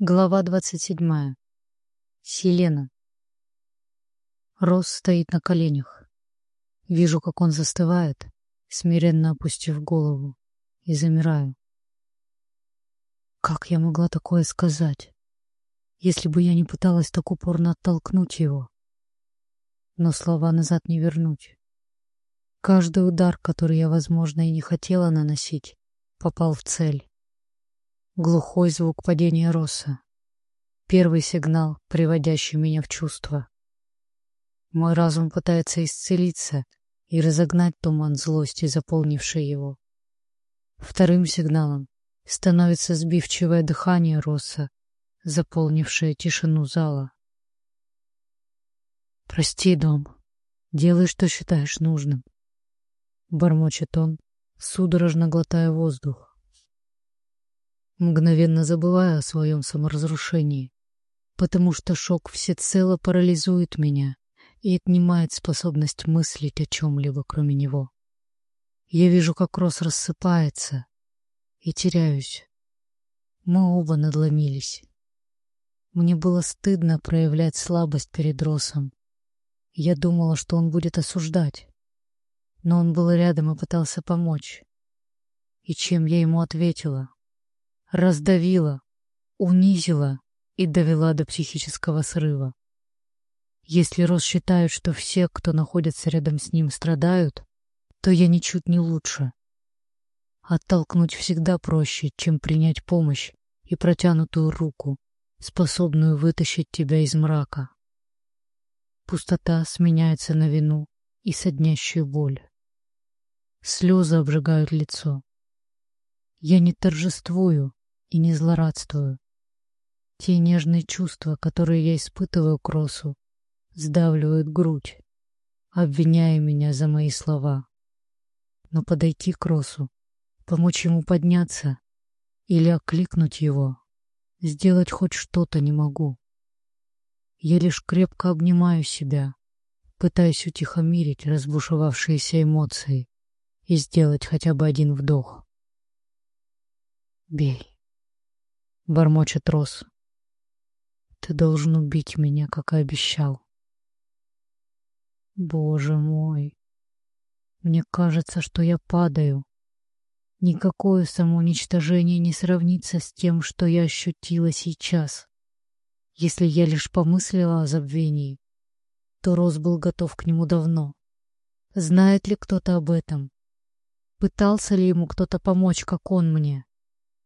Глава двадцать седьмая. Селена. Рос стоит на коленях. Вижу, как он застывает, смиренно опустив голову, и замираю. Как я могла такое сказать, если бы я не пыталась так упорно оттолкнуть его? Но слова назад не вернуть. Каждый удар, который я, возможно, и не хотела наносить, попал в цель. Глухой звук падения роса. Первый сигнал, приводящий меня в чувство. Мой разум пытается исцелиться и разогнать туман злости, заполнивший его. Вторым сигналом становится сбивчивое дыхание роса, заполнившее тишину зала. «Прости, дом. Делай, что считаешь нужным», — бормочет он, судорожно глотая воздух мгновенно забывая о своем саморазрушении, потому что шок всецело парализует меня и отнимает способность мыслить о чем-либо, кроме него. Я вижу, как Рос рассыпается, и теряюсь. Мы оба надломились. Мне было стыдно проявлять слабость перед Росом. Я думала, что он будет осуждать. Но он был рядом и пытался помочь. И чем я ему ответила? Раздавила, унизила и довела до психического срыва. Если Рос считает, что все, кто находится рядом с ним, страдают, то я ничуть не лучше. Оттолкнуть всегда проще, чем принять помощь и протянутую руку, способную вытащить тебя из мрака. Пустота сменяется на вину и соднящую боль. Слезы обжигают лицо. Я не торжествую, и не злорадствую. Те нежные чувства, которые я испытываю к Росу, сдавливают грудь, обвиняя меня за мои слова. Но подойти к Росу, помочь ему подняться или окликнуть его, сделать хоть что-то не могу. Я лишь крепко обнимаю себя, пытаясь утихомирить разбушевавшиеся эмоции и сделать хотя бы один вдох. Бей. — бормочет Рос. «Ты должен убить меня, как и обещал». Боже мой, мне кажется, что я падаю. Никакое самоуничтожение не сравнится с тем, что я ощутила сейчас. Если я лишь помыслила о забвении, то Рос был готов к нему давно. Знает ли кто-то об этом? Пытался ли ему кто-то помочь, как он мне?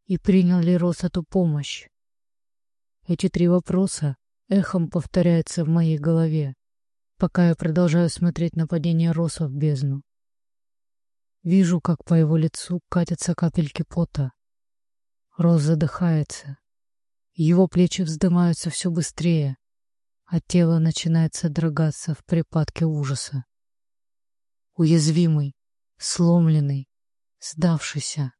И принял ли Рос эту помощь? Эти три вопроса эхом повторяются в моей голове, пока я продолжаю смотреть на падение Роса в бездну. Вижу, как по его лицу катятся капельки пота. Рос задыхается. Его плечи вздымаются все быстрее, а тело начинает содрогаться в припадке ужаса. Уязвимый, сломленный, сдавшийся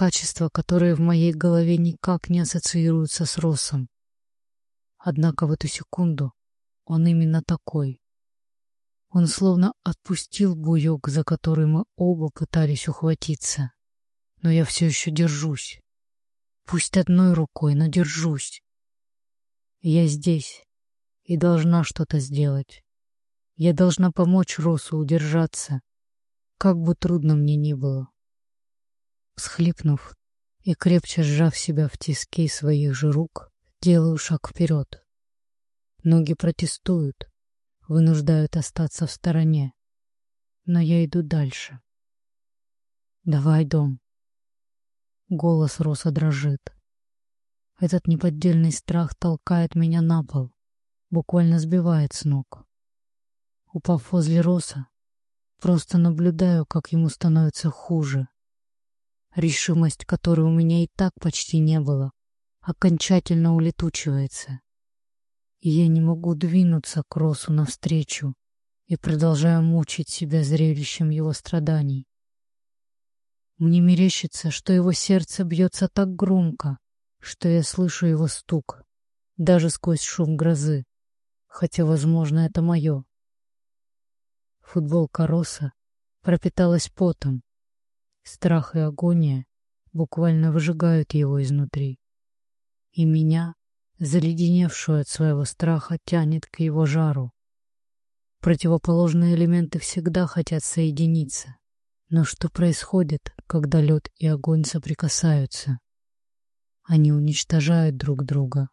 качества, которые в моей голове никак не ассоциируются с Росом. Однако в эту секунду он именно такой. Он словно отпустил буёк, за который мы оба пытались ухватиться. Но я все еще держусь. Пусть одной рукой, но держусь. Я здесь и должна что-то сделать. Я должна помочь Росу удержаться, как бы трудно мне ни было. Схлипнув и крепче сжав себя в тиски своих же рук, делаю шаг вперед. Ноги протестуют, вынуждают остаться в стороне, но я иду дальше. «Давай, дом!» Голос Роса дрожит. Этот неподдельный страх толкает меня на пол, буквально сбивает с ног. Упав возле Роса, просто наблюдаю, как ему становится хуже, Решимость, которой у меня и так почти не было, окончательно улетучивается. Я не могу двинуться к Росу навстречу и продолжаю мучить себя зрелищем его страданий. Мне мерещится, что его сердце бьется так громко, что я слышу его стук, даже сквозь шум грозы, хотя, возможно, это мое. Футболка Роса пропиталась потом, Страх и агония буквально выжигают его изнутри. и меня, заледеневшую от своего страха, тянет к его жару. Противоположные элементы всегда хотят соединиться. Но что происходит, когда лед и огонь соприкасаются? Они уничтожают друг друга,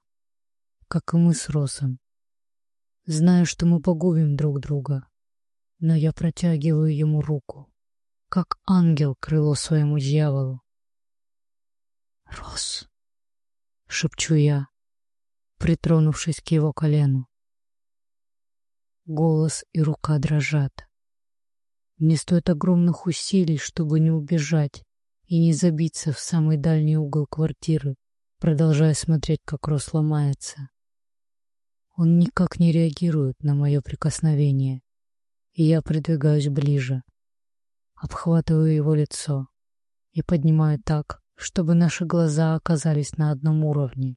как и мы с Росом. Знаю, что мы погубим друг друга, но я протягиваю ему руку, как ангел крыло своему дьяволу. «Рос!» — шепчу я, притронувшись к его колену. Голос и рука дрожат. Мне стоит огромных усилий, чтобы не убежать и не забиться в самый дальний угол квартиры, продолжая смотреть, как Рос ломается. Он никак не реагирует на мое прикосновение, и я придвигаюсь ближе, обхватываю его лицо и поднимаю так, чтобы наши глаза оказались на одном уровне.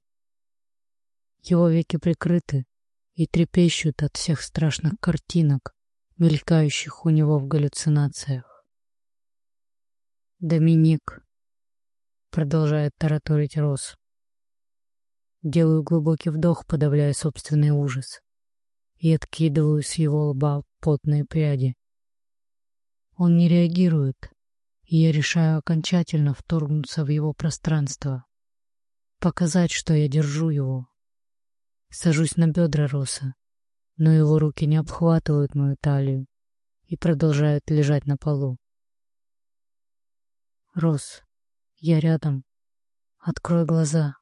Его веки прикрыты и трепещут от всех страшных картинок, мелькающих у него в галлюцинациях. «Доминик», — продолжает тараторить Рос. Делаю глубокий вдох, подавляя собственный ужас, и откидываю с его лба потные пряди. Он не реагирует, и я решаю окончательно вторгнуться в его пространство, показать, что я держу его. Сажусь на бедра Роса, но его руки не обхватывают мою талию и продолжают лежать на полу. Рос, я рядом. Открой глаза.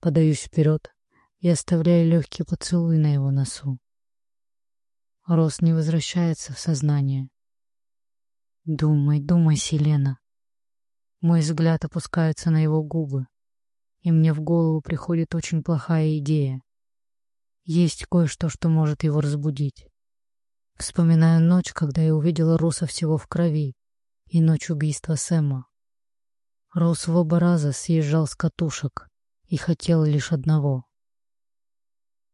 Подаюсь вперед и оставляю легкий поцелуй на его носу. Рос не возвращается в сознание. Думай, думай, Селена. Мой взгляд опускается на его губы, и мне в голову приходит очень плохая идея. Есть кое-что, что может его разбудить. Вспоминаю ночь, когда я увидела Руса всего в крови, и ночь убийства Сэма. Рус в оба раза съезжал с катушек и хотел лишь одного.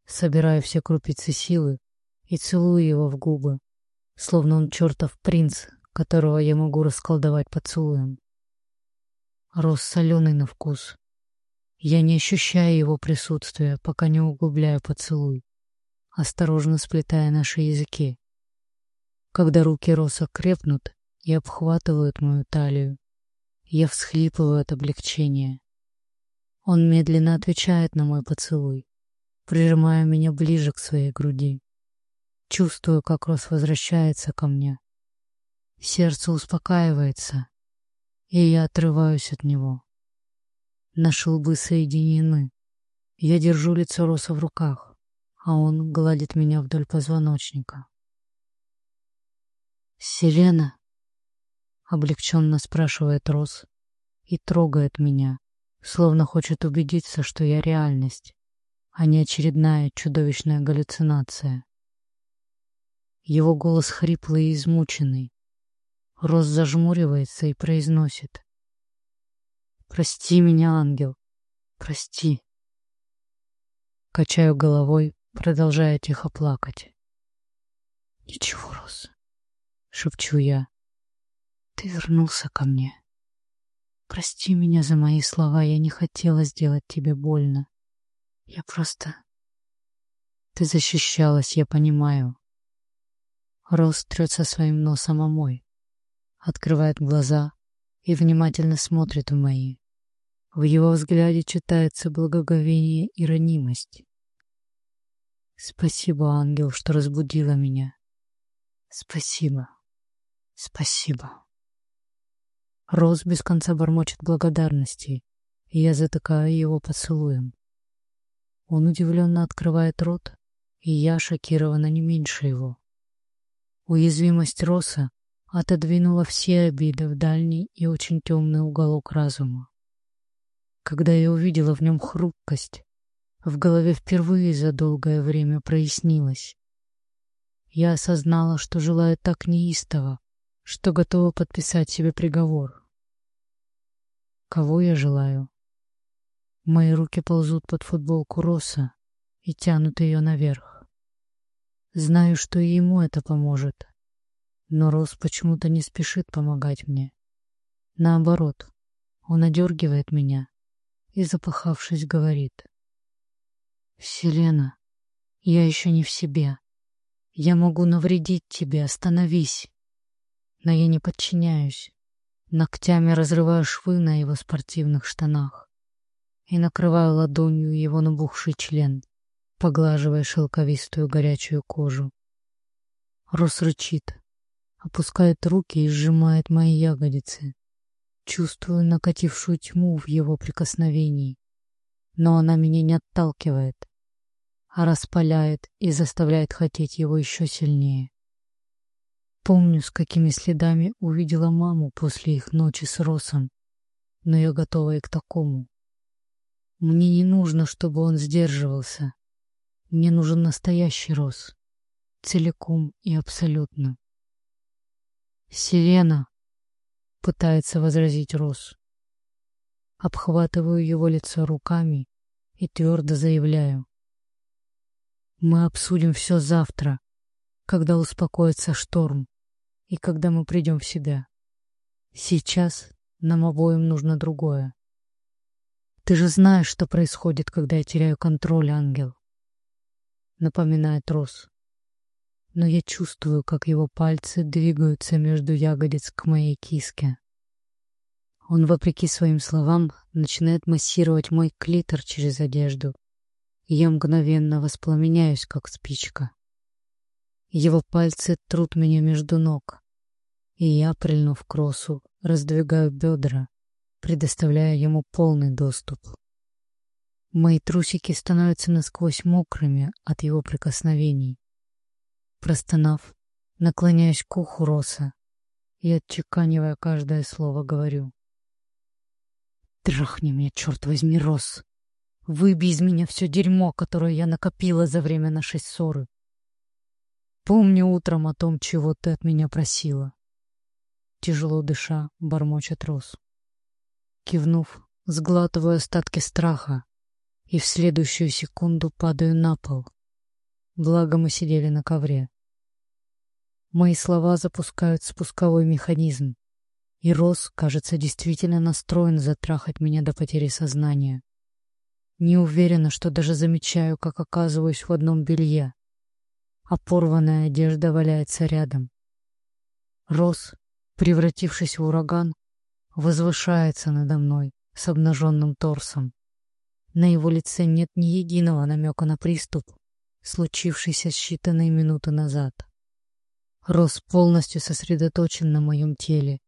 Собираю все крупицы силы и целую его в губы, словно он чертов принц, которого я могу расколдовать поцелуем. Рос соленый на вкус. Я не ощущаю его присутствия, пока не углубляю поцелуй, осторожно сплетая наши языки. Когда руки Роса крепнут и обхватывают мою талию, я всхлипываю от облегчения. Он медленно отвечает на мой поцелуй, прижимая меня ближе к своей груди. Чувствую, как Рос возвращается ко мне, Сердце успокаивается, и я отрываюсь от него. Наши лбы соединены. Я держу лицо Роса в руках, а он гладит меня вдоль позвоночника. «Селена?» — облегченно спрашивает Рос и трогает меня, словно хочет убедиться, что я реальность, а не очередная чудовищная галлюцинация. Его голос хриплый и измученный, Рос зажмуривается и произносит. «Прости меня, ангел, прости». Качаю головой, продолжая тихо плакать. «Ничего, Рос», — шепчу я. «Ты вернулся ко мне. Прости меня за мои слова, я не хотела сделать тебе больно. Я просто...» «Ты защищалась, я понимаю». Рос трется своим носом о мой открывает глаза и внимательно смотрит в мои. В его взгляде читается благоговение и ранимость. Спасибо, ангел, что разбудила меня. Спасибо. Спасибо. Роз без конца бормочет благодарности, и я затыкаю его поцелуем. Он удивленно открывает рот, и я шокирована не меньше его. Уязвимость Роса отодвинула все обиды в дальний и очень темный уголок разума. Когда я увидела в нем хрупкость, в голове впервые за долгое время прояснилось. Я осознала, что желаю так неистово, что готова подписать себе приговор. Кого я желаю? Мои руки ползут под футболку Роса и тянут ее наверх. Знаю, что и ему это поможет. Но Рос почему-то не спешит помогать мне. Наоборот, он одергивает меня и, запахавшись, говорит. «Селена, я еще не в себе. Я могу навредить тебе, остановись». Но я не подчиняюсь. Ногтями разрываю швы на его спортивных штанах и накрываю ладонью его набухший член, поглаживая шелковистую горячую кожу. Рос рычит, опускает руки и сжимает мои ягодицы. Чувствую накатившую тьму в его прикосновении, но она меня не отталкивает, а распаляет и заставляет хотеть его еще сильнее. Помню, с какими следами увидела маму после их ночи с Росом, но я готова и к такому. Мне не нужно, чтобы он сдерживался. Мне нужен настоящий Рос, целиком и абсолютно. «Селена!» — пытается возразить Рос. Обхватываю его лицо руками и твердо заявляю. «Мы обсудим все завтра, когда успокоится шторм и когда мы придем в себя. Сейчас нам обоим нужно другое. Ты же знаешь, что происходит, когда я теряю контроль, ангел. Напоминает Рос. Но я чувствую, как его пальцы двигаются между ягодиц к моей киске. Он, вопреки своим словам, начинает массировать мой клитор через одежду, и я мгновенно воспламеняюсь, как спичка. Его пальцы трут меня между ног, и я, прильнув к Росу, раздвигаю бедра, предоставляя ему полный доступ. Мои трусики становятся насквозь мокрыми от его прикосновений. Простонав, наклоняюсь к уху Роса и, отчеканивая каждое слово, говорю. «Трахни меня, черт возьми, Рос! Выбей из меня все дерьмо, которое я накопила за время нашей ссоры!» Помни утром о том, чего ты от меня просила. Тяжело дыша, бормочет Рос. Кивнув, сглатываю остатки страха и в следующую секунду падаю на пол. Благо мы сидели на ковре. Мои слова запускают спусковой механизм, и Рос, кажется, действительно настроен затрахать меня до потери сознания. Не уверена, что даже замечаю, как оказываюсь в одном белье а порванная одежда валяется рядом. Рос, превратившись в ураган, возвышается надо мной с обнаженным торсом. На его лице нет ни единого намека на приступ, случившийся считанные минуты назад. Рос полностью сосредоточен на моем теле,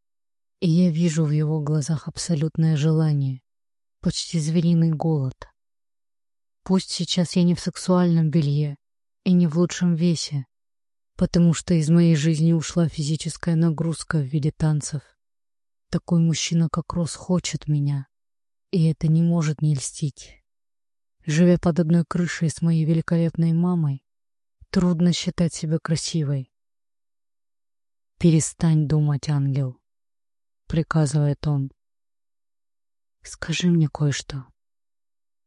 и я вижу в его глазах абсолютное желание, почти звериный голод. Пусть сейчас я не в сексуальном белье, и не в лучшем весе, потому что из моей жизни ушла физическая нагрузка в виде танцев. Такой мужчина, как Рос, хочет меня, и это не может не льстить. Живя под одной крышей с моей великолепной мамой, трудно считать себя красивой. «Перестань думать, ангел», — приказывает он. «Скажи мне кое-что».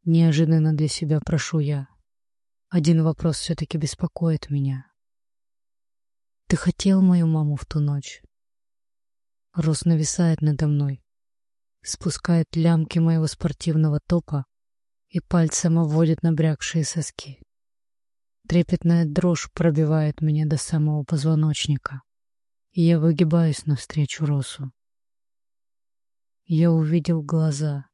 Неожиданно для себя прошу я. Один вопрос все-таки беспокоит меня. Ты хотел мою маму в ту ночь? Рос нависает надо мной, спускает лямки моего спортивного топа и пальцем обводит набрякшие соски. Трепетная дрожь пробивает меня до самого позвоночника, и я выгибаюсь навстречу Росу. Я увидел глаза.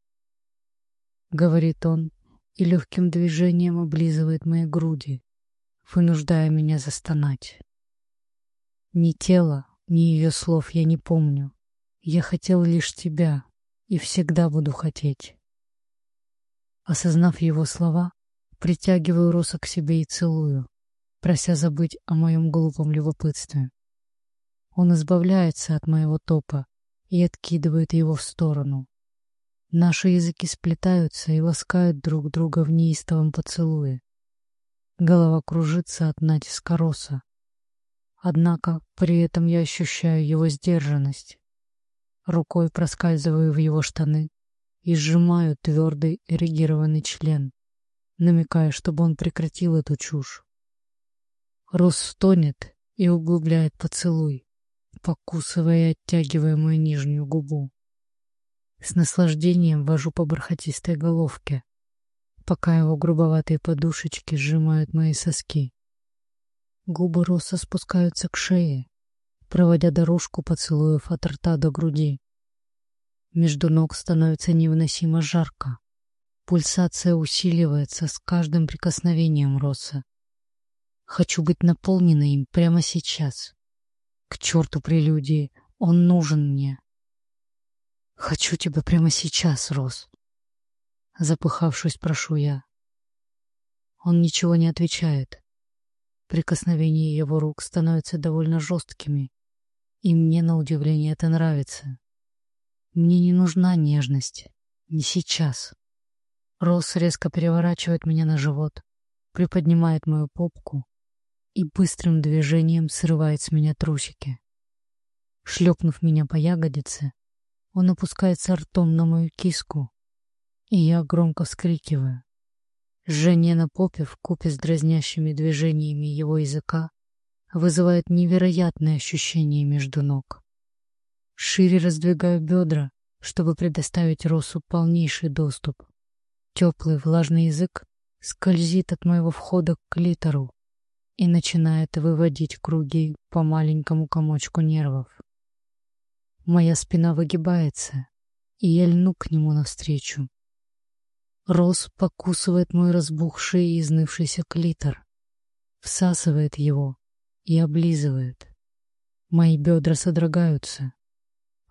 Говорит он, и легким движением облизывает мои груди, вынуждая меня застонать. Ни тела, ни ее слов я не помню. Я хотел лишь тебя и всегда буду хотеть. Осознав его слова, притягиваю Роса к себе и целую, прося забыть о моем глупом любопытстве. Он избавляется от моего топа и откидывает его в сторону. Наши языки сплетаются и ласкают друг друга в неистовом поцелуе. Голова кружится от натиска роса. Однако при этом я ощущаю его сдержанность. Рукой проскальзываю в его штаны и сжимаю твердый эрегированный член, намекая, чтобы он прекратил эту чушь. Рос стонет и углубляет поцелуй, покусывая и оттягивая мою нижнюю губу. С наслаждением вожу по бархатистой головке, пока его грубоватые подушечки сжимают мои соски. Губы Роса спускаются к шее, проводя дорожку поцелуев от рта до груди. Между ног становится невыносимо жарко. Пульсация усиливается с каждым прикосновением Росса. Хочу быть наполненной им прямо сейчас. К черту прелюдии, он нужен мне. Хочу тебя прямо сейчас, Рос. Запыхавшись, прошу я. Он ничего не отвечает. Прикосновения его рук становятся довольно жесткими, и мне, на удивление, это нравится. Мне не нужна нежность. Не сейчас. Рос резко переворачивает меня на живот, приподнимает мою попку и быстрым движением срывает с меня трусики. Шлепнув меня по ягодице, он опускается ртом на мою киску, и я громко вскрикиваю. Жжение на попе в купе с дразнящими движениями его языка вызывает невероятное ощущение между ног. Шире раздвигаю бедра, чтобы предоставить Росу полнейший доступ. Теплый влажный язык скользит от моего входа к клитору и начинает выводить круги по маленькому комочку нервов. Моя спина выгибается, и я льну к нему навстречу. Рос покусывает мой разбухший и изнывшийся клитор, всасывает его и облизывает. Мои бедра содрогаются.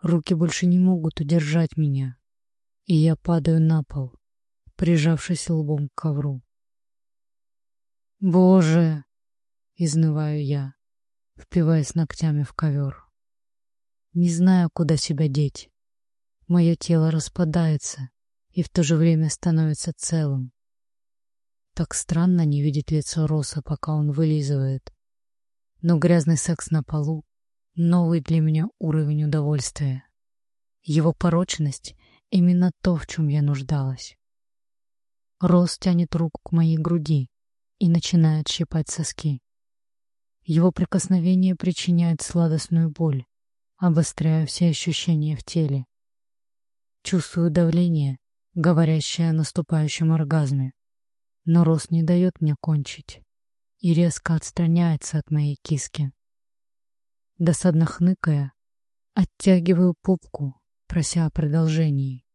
Руки больше не могут удержать меня, и я падаю на пол прижавшись лбом к ковру. «Боже!» — изнываю я, впиваясь ногтями в ковер. Не знаю, куда себя деть. Мое тело распадается и в то же время становится целым. Так странно не видеть лицо Роса, пока он вылизывает. Но грязный секс на полу — новый для меня уровень удовольствия. Его порочность — именно то, в чем я нуждалась. Рос тянет руку к моей груди и начинает щипать соски. Его прикосновение причиняет сладостную боль, обостряя все ощущения в теле. Чувствую давление, говорящее о наступающем оргазме, но Рос не дает мне кончить и резко отстраняется от моей киски. Досадно хныкая, оттягиваю пупку, прося о продолжении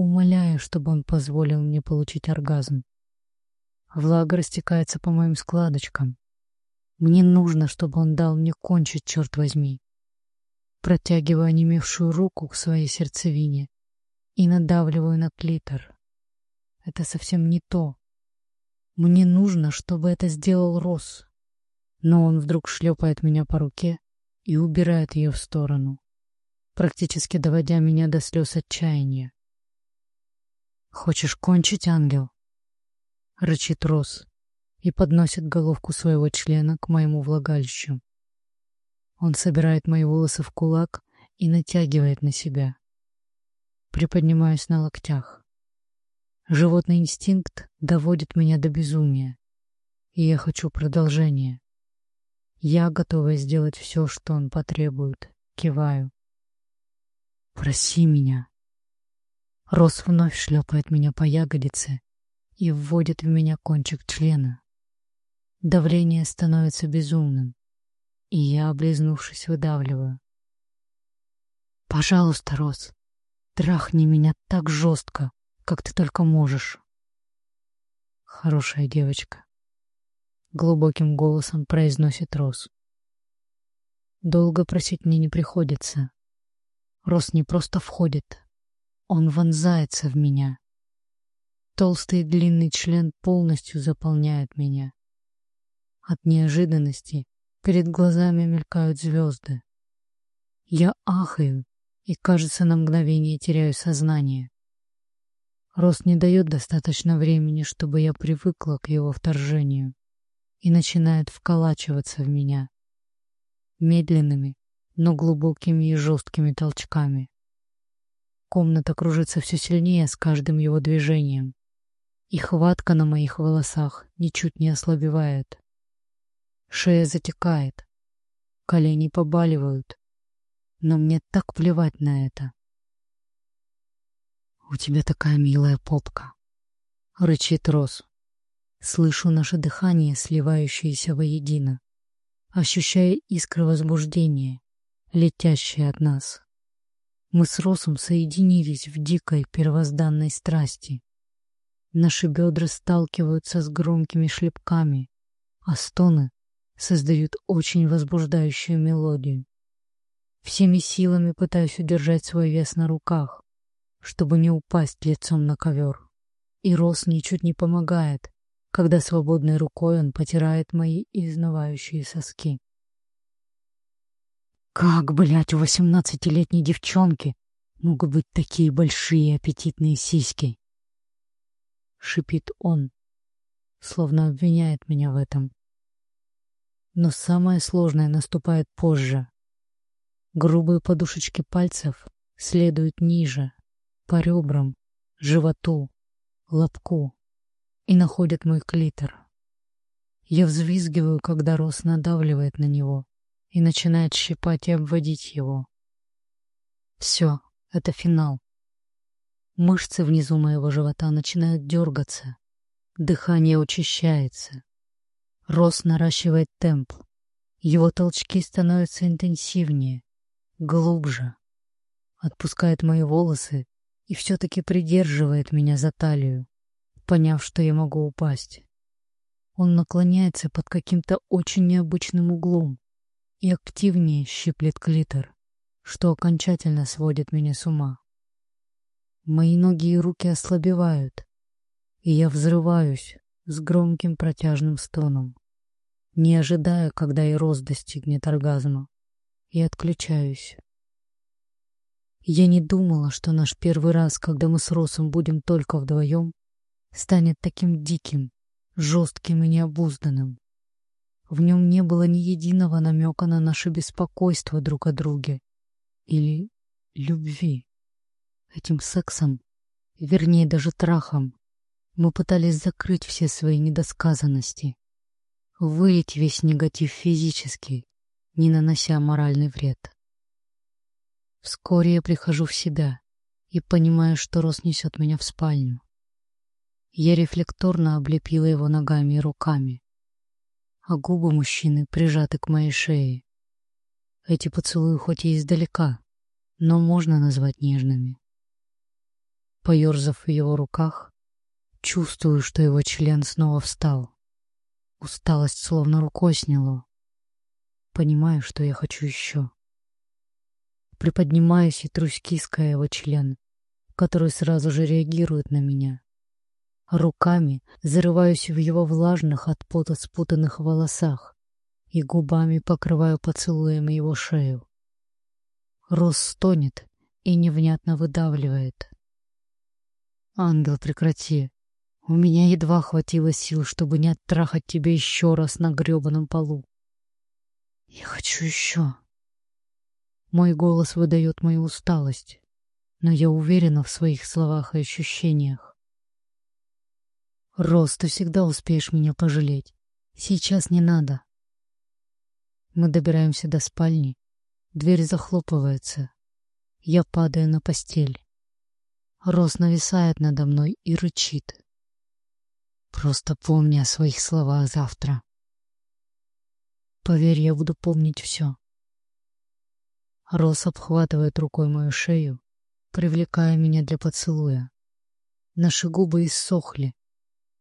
умоляя, чтобы он позволил мне получить оргазм. Влага растекается по моим складочкам. Мне нужно, чтобы он дал мне кончить, черт возьми. Протягиваю онемевшую руку к своей сердцевине и надавливаю на клитор. Это совсем не то. Мне нужно, чтобы это сделал Росс. Но он вдруг шлепает меня по руке и убирает ее в сторону, практически доводя меня до слез отчаяния. «Хочешь кончить, ангел?» — рычит Рос и подносит головку своего члена к моему влагалищу. Он собирает мои волосы в кулак и натягивает на себя. Приподнимаюсь на локтях. Животный инстинкт доводит меня до безумия, и я хочу продолжения. Я готова сделать все, что он потребует. Киваю. «Проси меня», Рос вновь шлепает меня по ягодице и вводит в меня кончик члена. Давление становится безумным, и я, облизнувшись, выдавливаю. «Пожалуйста, Рос, трахни меня так жестко, как ты только можешь». «Хорошая девочка», — глубоким голосом произносит Рос. Долго просить мне не приходится. Рос не просто входит, он вонзается в меня. Толстый и длинный член полностью заполняет меня. От неожиданности перед глазами мелькают звезды. Я ахаю и, кажется, на мгновение теряю сознание. Рост не дает достаточно времени, чтобы я привыкла к его вторжению и начинает вколачиваться в меня медленными, но глубокими и жесткими толчками. Комната кружится все сильнее с каждым его движением, и хватка на моих волосах ничуть не ослабевает. Шея затекает, колени побаливают, но мне так плевать на это. «У тебя такая милая попка!» — рычит Рос. Слышу наше дыхание, сливающееся воедино, ощущая искры возбуждения, летящие от нас. Мы с Росом соединились в дикой первозданной страсти. Наши бедра сталкиваются с громкими шлепками, а стоны создают очень возбуждающую мелодию. Всеми силами пытаюсь удержать свой вес на руках, чтобы не упасть лицом на ковер. И Рос ничуть не помогает, когда свободной рукой он потирает мои изнывающие соски. Как, блядь, у восемнадцатилетней девчонки могут быть такие большие аппетитные сиськи? Шипит он, словно обвиняет меня в этом. Но самое сложное наступает позже. Грубые подушечки пальцев следуют ниже, по ребрам, животу, лобку и находят мой клитор. Я взвизгиваю, когда Рос надавливает на него и начинает щипать и обводить его. Все, это финал. Мышцы внизу моего живота начинают дергаться. Дыхание учащается. Рос наращивает темп. Его толчки становятся интенсивнее, глубже. Отпускает мои волосы и все-таки придерживает меня за талию, поняв, что я могу упасть. Он наклоняется под каким-то очень необычным углом и активнее щиплет клитор, что окончательно сводит меня с ума. Мои ноги и руки ослабевают, и я взрываюсь с громким протяжным стоном, не ожидая, когда и рост достигнет оргазма, и отключаюсь. Я не думала, что наш первый раз, когда мы с Росом будем только вдвоем, станет таким диким, жестким и необузданным. В нем не было ни единого намека на наше беспокойство друг о друге или любви. Этим сексом, вернее даже трахом, мы пытались закрыть все свои недосказанности, вылить весь негатив физически, не нанося моральный вред. Вскоре я прихожу в себя и понимаю, что Рос несет меня в спальню. Я рефлекторно облепила его ногами и руками, а губы мужчины прижаты к моей шее. Эти поцелуи хоть и издалека, но можно назвать нежными. Поерзав в его руках, чувствую, что его член снова встал. Усталость словно рукой сняло. Понимаю, что я хочу еще. Приподнимаюсь и трусь киской его член, который сразу же реагирует на меня. Руками зарываюсь в его влажных от пота спутанных волосах и губами покрываю поцелуем его шею. Рос стонет и невнятно выдавливает. «Ангел, прекрати. У меня едва хватило сил, чтобы не оттрахать тебя еще раз на гребаном полу. Я хочу еще». Мой голос выдает мою усталость, но я уверена в своих словах и ощущениях. Рос, ты всегда успеешь меня пожалеть. Сейчас не надо. Мы добираемся до спальни. Дверь захлопывается. Я падаю на постель. Рос нависает надо мной и рычит. Просто помни о своих словах завтра. Поверь, я буду помнить все. Рос обхватывает рукой мою шею, привлекая меня для поцелуя. Наши губы иссохли,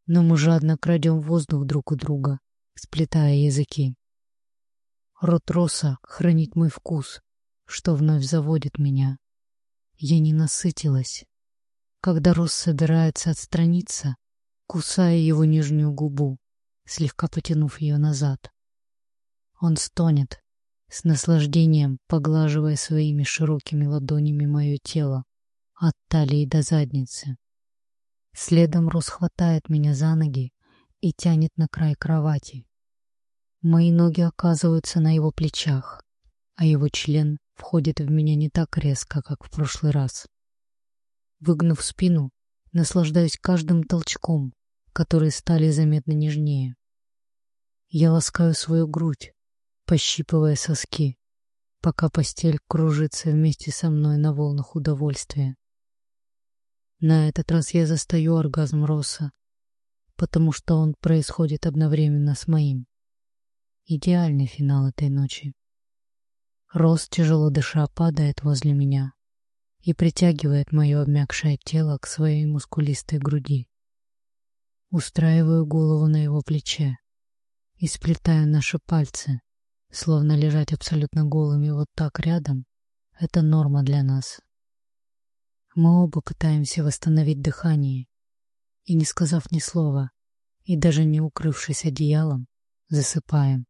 но мы жадно крадем воздух друг у друга, сплетая языки. Рот роса хранит мой вкус, что вновь заводит меня. Я не насытилась. Когда Рос собирается отстраниться, кусая его нижнюю губу, слегка потянув ее назад. Он стонет, с наслаждением поглаживая своими широкими ладонями мое тело от талии до задницы. Следом Рус хватает меня за ноги и тянет на край кровати. Мои ноги оказываются на его плечах, а его член входит в меня не так резко, как в прошлый раз. Выгнув спину, наслаждаюсь каждым толчком, которые стали заметно нежнее. Я ласкаю свою грудь, пощипывая соски, пока постель кружится вместе со мной на волнах удовольствия. На этот раз я застаю оргазм Росса, потому что он происходит одновременно с моим. Идеальный финал этой ночи. Рос, тяжело дыша, падает возле меня и притягивает мое обмякшее тело к своей мускулистой груди. Устраиваю голову на его плече и сплетаю наши пальцы, словно лежать абсолютно голыми вот так рядом — это норма для нас. Мы оба пытаемся восстановить дыхание и, не сказав ни слова, и даже не укрывшись одеялом, засыпаем.